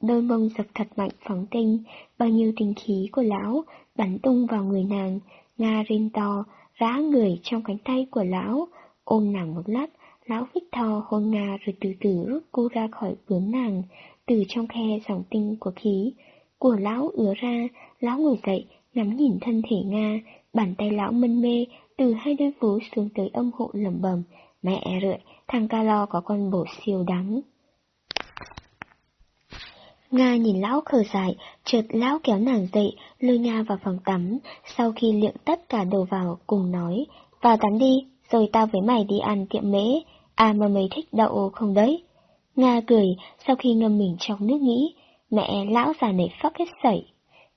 Đôi mông dập thật mạnh phóng tinh, bao nhiêu tình khí của lão bắn tung vào người nàng, Nga rên to, rá người trong cánh tay của lão, ôm nàng một lát, lão Victor hôn Nga rồi từ từ rút cô ra khỏi bướm nàng, từ trong khe dòng tinh của khí. Của lão ứa ra, lão ngồi dậy, ngắm nhìn thân thể Nga, bàn tay lão mân mê, từ hai đôi vú xuống tới âm hộ lẩm bẩm, mẹ rượi, thằng ca lo có con bổ siêu đắng. Nga nhìn lão khờ dại, chợt lão kéo nàng dậy, lôi Nga vào phòng tắm, sau khi liệm tất cả đồ vào, cùng nói, vào tắm đi, rồi tao với mày đi ăn tiệm mễ, à mà mày thích đậu không đấy? Nga cười, sau khi ngâm mình trong nước nghĩ, mẹ lão già này phát hết sẩy.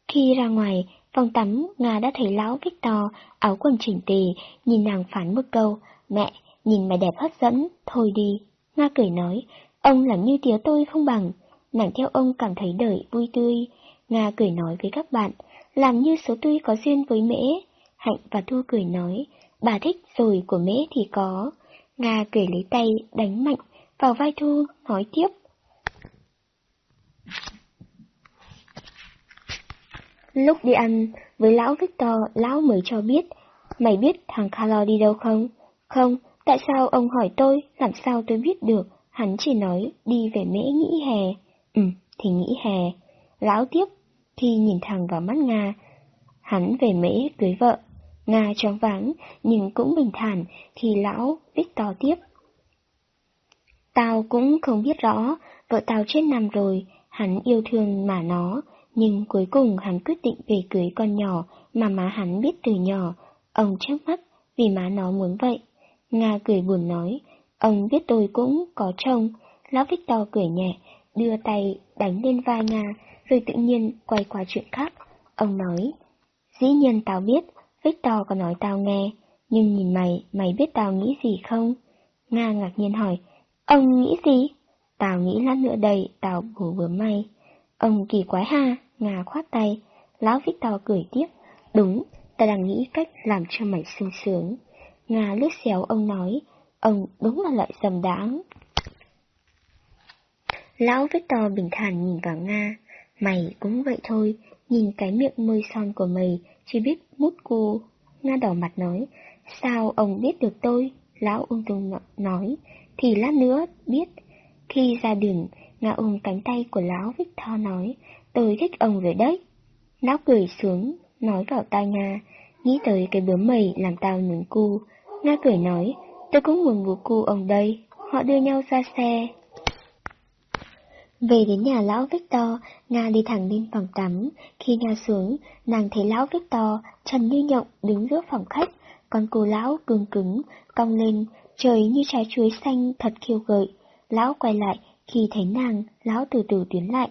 Khi ra ngoài, phòng tắm, Nga đã thấy lão Victor, áo quần chỉnh tề, nhìn nàng phán một câu, mẹ, nhìn mày đẹp hấp dẫn, thôi đi. Nga cười nói, ông làm như tía tôi không bằng, nàng theo ông cảm thấy đời vui tươi. Nga cười nói với các bạn, làm như số tôi có duyên với mễ. Hạnh và Thu cười nói, bà thích rồi của mễ thì có. Nga kể lấy tay, đánh mạnh vào vai Thu, nói tiếp. Lúc đi ăn, với lão Victor, lão mới cho biết, mày biết thằng Carlo đi đâu không? Không, tại sao ông hỏi tôi, làm sao tôi biết được, hắn chỉ nói đi về mễ nghĩ hè. Ừ, thì nghĩ hè. Lão tiếp, khi nhìn thẳng vào mắt Nga. Hắn về mễ cưới vợ. Nga choáng váng, nhưng cũng bình thản, thì lão Victor tiếp. Tao cũng không biết rõ, vợ tao chết năm rồi, hắn yêu thương mà nó, nhưng cuối cùng hắn quyết định về cưới con nhỏ mà má hắn biết từ nhỏ. Ông chắc mắt vì má nó muốn vậy. Nga cười buồn nói, ông biết tôi cũng có chồng. Lão Victor cười nhẹ, đưa tay đánh lên vai Nga, rồi tự nhiên quay qua chuyện khác. Ông nói, dĩ nhiên tao biết, Victor có nói tao nghe, nhưng nhìn mày, mày biết tao nghĩ gì không? Nga ngạc nhiên hỏi, ông nghĩ gì? Tao nghĩ lát nữa đây, tao bù bướm may. Ông kỳ quái ha, Nga khoát tay, lão Victor cười tiếp, đúng, ta đang nghĩ cách làm cho mày sung sướng. Nga lướt xéo ông nói, ông đúng là loại dầm đáng. Lão Victor bình thản nhìn vào Nga, mày cũng vậy thôi, nhìn cái miệng môi son của mày, chỉ biết mút cô. Nga đỏ mặt nói, sao ông biết được tôi? Lão ung dung nói, thì lát nữa biết. Khi ra đường, Nga ôm cánh tay của lão Victor nói, tôi thích ông rồi đấy. Lão cười xuống, nói vào tai Nga, nghĩ tới cái bướm mày làm tao nướng cu. Nga cười nói, tôi cũng muốn ngủ cu ông đây. Họ đưa nhau ra xe, về đến nhà lão Victor, Nga đi thẳng lên phòng tắm. Khi Nga xuống, nàng thấy lão Victor, trần như nhộng, đứng giữa phòng khách. Còn cô lão cường cứng, cong lên, trời như trái chuối xanh thật khiêu gợi. Lão quay lại, khi thấy nàng, lão từ từ tiến lại.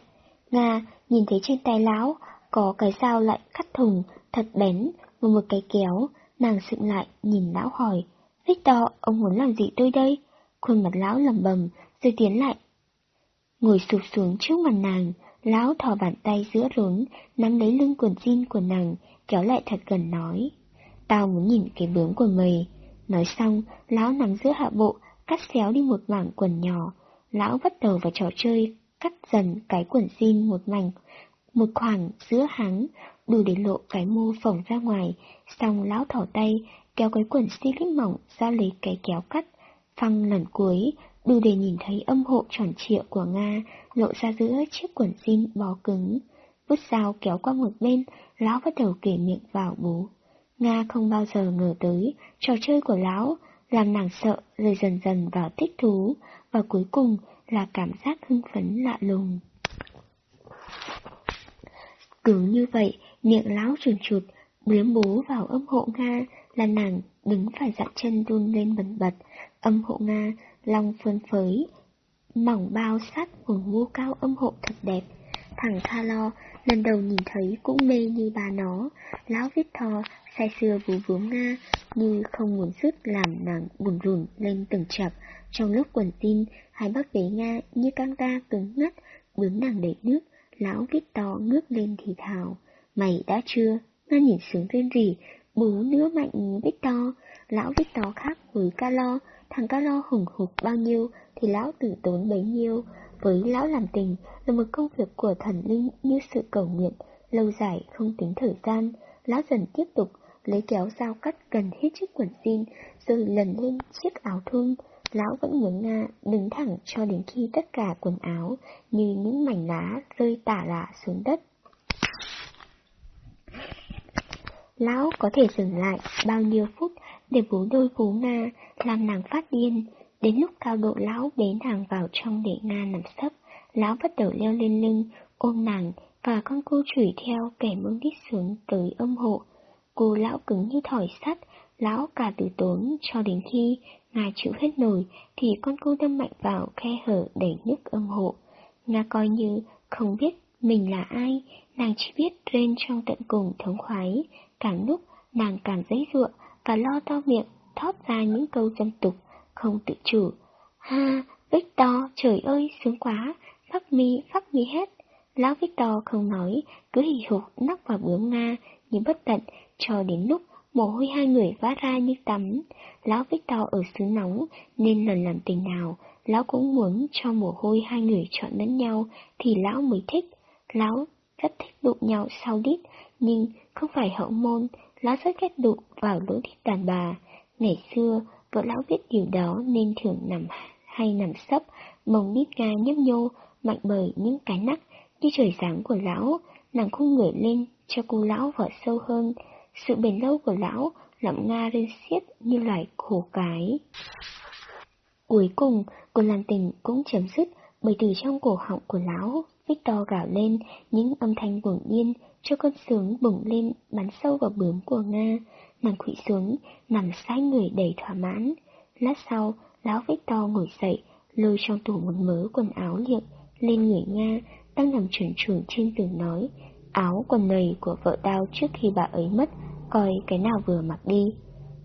Nga nhìn thấy trên tay lão, có cái dao lại cắt thùng, thật bén, và một cái kéo. Nàng sững lại, nhìn lão hỏi, Victor, ông muốn làm gì tôi đây? Khuôn mặt lão lầm bầm, rồi tiến lại, Ngồi sụp xuống trước mặt nàng, lão thò bàn tay giữa rốn, nắm lấy lưng quần jean của nàng, kéo lại thật gần nói. Tao muốn nhìn cái bướm của mày. Nói xong, lão nằm giữa hạ bộ, cắt xéo đi một mảng quần nhỏ. Lão bắt đầu vào trò chơi, cắt dần cái quần jean một mảnh, một khoảng giữa hắn, đủ để lộ cái mô phồng ra ngoài. Xong lão thỏ tay, kéo cái quần silic mỏng ra lấy cái kéo cắt, phăng lần cuối, đủ để nhìn thấy âm hộ tròn trịa của Nga lộ ra giữa chiếc quần jean bó cứng. Vứt dao kéo qua một bên, lão bắt đầu kể miệng vào bú. Nga không bao giờ ngờ tới trò chơi của lão làm nàng sợ rồi dần dần vào thích thú, và cuối cùng là cảm giác hưng phấn lạ lùng. Cứ như vậy, miệng lão trườn trụt, biếm bố vào âm hộ Nga, là nàng đứng phải dặn chân run lên bần bật, âm hộ Nga, lòng phơn phới, mỏng bao sát quần ngô cao âm hộ thật đẹp. Thằng Tha Lo lần đầu nhìn thấy cũng mê như bà nó, lão thò, say xưa vú vướng Nga như không muốn dứt làm nàng buồn rùn lên từng chập. Trong lúc quần tin, hai bác bế Nga như căng ta cứng ngắt, bướm nàng đầy nước, lão Victor ngước lên thì thào. Mày đã chưa? Nga nhìn sướng rên rỉ, bú nữa mạnh Victor. Lão Victor khác với Calo, thằng Caro hùng hục bao nhiêu thì lão tử tốn bấy nhiêu. Với lão làm tình là một công việc của thần linh như sự cầu nguyện, lâu dài không tính thời gian. Lão dần tiếp tục lấy kéo dao cắt gần hết chiếc quần jean, rồi lần lên chiếc áo thun. Lão vẫn ngưỡng nga, đứng thẳng cho đến khi tất cả quần áo như những mảnh lá rơi tả lạ xuống đất. Lão có thể dừng lại bao nhiêu phút để bố đôi vú Nga làm nàng phát điên. Đến lúc cao độ lão bế nàng vào trong để Nga nằm sấp, lão bắt đầu leo lên lưng, ôm nàng, và con cô chửi theo kẻ muốn đít xuống tới âm hộ. Cô lão cứng như thỏi sắt, lão cả từ tốn cho đến khi Nga chịu hết nổi thì con cô đâm mạnh vào khe hở đẩy nước âm hộ. Nga coi như không biết mình là ai, nàng chỉ biết rên trong tận cùng thống khoái, càng lúc nàng càng dễ ruộng và lo to miệng thót ra những câu dâm tục, không tự chủ. Ha, Victor, trời ơi, sướng quá, phát mi, phát mi hết. Lão Victor không nói, cứ hì hục nắp vào bướm Nga như bất tận, cho đến lúc mồ hôi hai người vã ra như tắm. Lão Victor ở xứ nóng, nên lần làm tình nào, lão cũng muốn cho mồ hôi hai người chọn lẫn nhau, thì lão mới thích. Lão rất thích đụng nhau sau đít, nhưng không phải hậu môn, lão rất ghét đụng vào lỗ thịt đàn bà. Ngày xưa, vợ lão biết điều đó nên thường nằm hay nằm sấp, mông bít ga nhấp nhô, mạnh bởi những cái nắc như trời sáng của lão, nàng khung người lên cho cô lão vợ sâu hơn. Sự bền lâu của lão làm Nga lên xiết như loài khổ cái. Cuối cùng, cuộc làm tình cũng chấm dứt bởi từ trong cổ họng của lão, Victor gào lên những âm thanh buồn yên cho con sướng bùng lên bắn sâu vào bướm của Nga. Nàng khủy xuống, nằm sai người đầy thỏa mãn. Lát sau, lão Victor ngồi dậy, lôi trong tủ một mớ quần áo liệng lên người Nga, đang nằm chuẩn trường trên giường nói, áo quần này của vợ tao trước khi bà ấy mất, coi cái nào vừa mặc đi.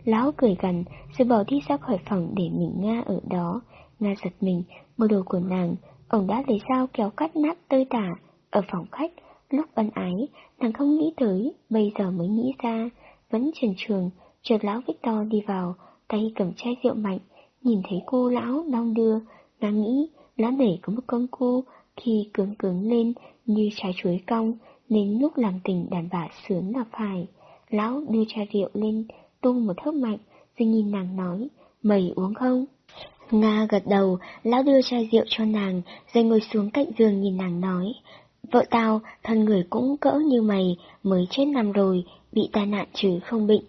Lão cười gần, rồi bỏ đi ra khỏi phòng để mình Nga ở đó. Nga giật mình, bộ đồ của nàng, ông đã lấy dao kéo cắt nát tơi tả. Ở phòng khách, lúc ân ái, nàng không nghĩ tới, bây giờ mới nghĩ ra. Vẫn trần trường, chợt lão Victor đi vào, tay cầm chai rượu mạnh, nhìn thấy cô lão đong đưa, nàng nghĩ lão nảy có một con cô khi cứng cứng lên như trái chuối cong, nên lúc làm tình đàn bà sướng là phải. Lão đưa chai rượu lên, tung một hớp mạnh, rồi nhìn nàng nói, mày uống không? Nga gật đầu, lão đưa chai rượu cho nàng, rồi ngồi xuống cạnh giường nhìn nàng nói, vợ tao, thân người cũng cỡ như mày, mới chết năm rồi, bị tai nạn chứ không bệnh.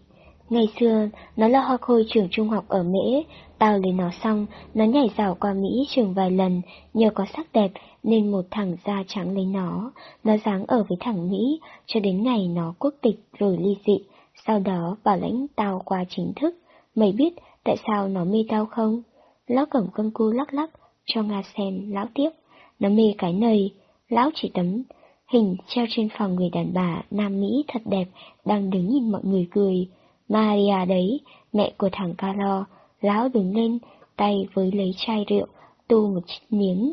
Ngày xưa, nó là hoa khôi trường trung học ở Mễ, tao lấy nó xong, nó nhảy rào qua Mỹ trường vài lần, nhờ có sắc đẹp nên một thằng da trắng lấy nó, nó dáng ở với thằng Mỹ, cho đến ngày nó quốc tịch rồi ly dị, sau đó bảo lãnh tao qua chính thức. Mày biết tại sao nó mê tao không? Lão cầm con cu lắc lắc, cho Nga xem, lão tiếp. Nó mê cái này, lão chỉ tấm hình treo trên phòng người đàn bà Nam Mỹ thật đẹp, đang đứng nhìn mọi người cười. Maria đấy, mẹ của thằng Carlo, lão đứng lên, tay với lấy chai rượu, tu một miếng,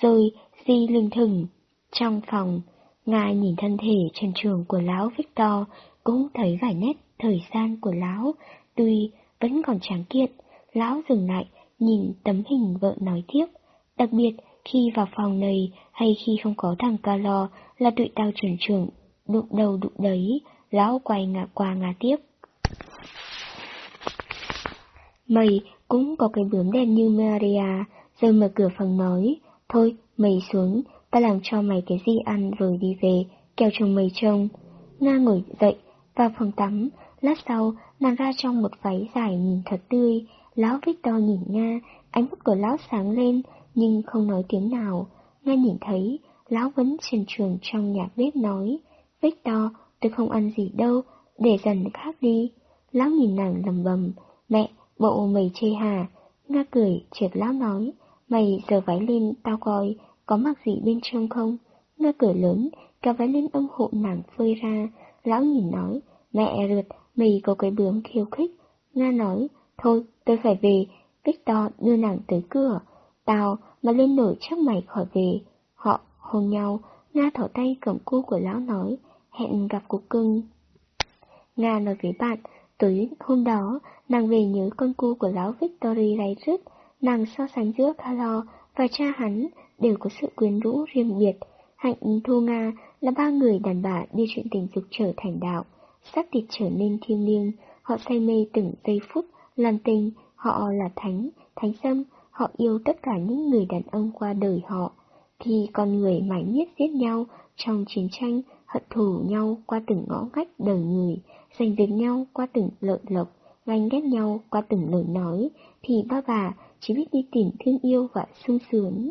rồi di lưng thừng. Trong phòng, Nga nhìn thân thể trần trường của lão Victor, cũng thấy vài nét thời gian của lão, tuy vẫn còn tráng kiện Lão dừng lại, nhìn tấm hình vợ nói tiếp. Đặc biệt, khi vào phòng này hay khi không có thằng Calo là tụi tao chuẩn trưởng, đụng đầu đụng đấy, lão quay ngả qua ngả tiếp. Mày cũng có cái bướm đen như Maria, rồi mở cửa phòng nói, thôi, mày xuống, ta làm cho mày cái gì ăn rồi đi về, kêu chồng mày trông. Nga ngồi dậy, vào phòng tắm, lát sau, nàng ra trong một váy dài nhìn thật tươi, lão Victor nhìn Nga, ánh mắt của lão sáng lên, nhưng không nói tiếng nào. Nga nhìn thấy, lão vẫn trần trường trong nhà bếp nói, Victor, tôi không ăn gì đâu, để dần khác đi. Lão nhìn nàng lầm bầm, mẹ, bộ mày chê hà. Nga cười, trượt lão nói, mày giờ váy lên, tao coi, có mặc gì bên trong không? Nga cười lớn, kéo váy lên âm hộ nàng phơi ra. Lão nhìn nói, mẹ rượt, mày có cái bướm khiêu khích. Nga nói, thôi, tôi phải về. Victor đưa nàng tới cửa. Tao mà lên nổi chắc mày khỏi về. Họ hôn nhau, Nga thỏ tay cầm cu của lão nói, hẹn gặp cuộc cưng. Nga nói với bạn, tối hôm đó, nàng về nhớ con cu của lão Victory ray rứt, nàng so sánh giữa Carlo và cha hắn đều có sự quyến rũ riêng biệt. Hạnh Thu Nga là ba người đàn bà đi chuyện tình dục trở thành đạo, sắc thịt trở nên thiêng liêng, họ say mê từng giây phút, làm tình, họ là thánh, thánh sâm, họ yêu tất cả những người đàn ông qua đời họ. Thì con người mãi miết giết nhau trong chiến tranh, hận thù nhau qua từng ngõ ngách đời người, giành giật nhau qua từng lợi lộc, ganh ghét nhau qua từng lời nói, thì ba bà chỉ biết đi tìm thương yêu và sung sướng.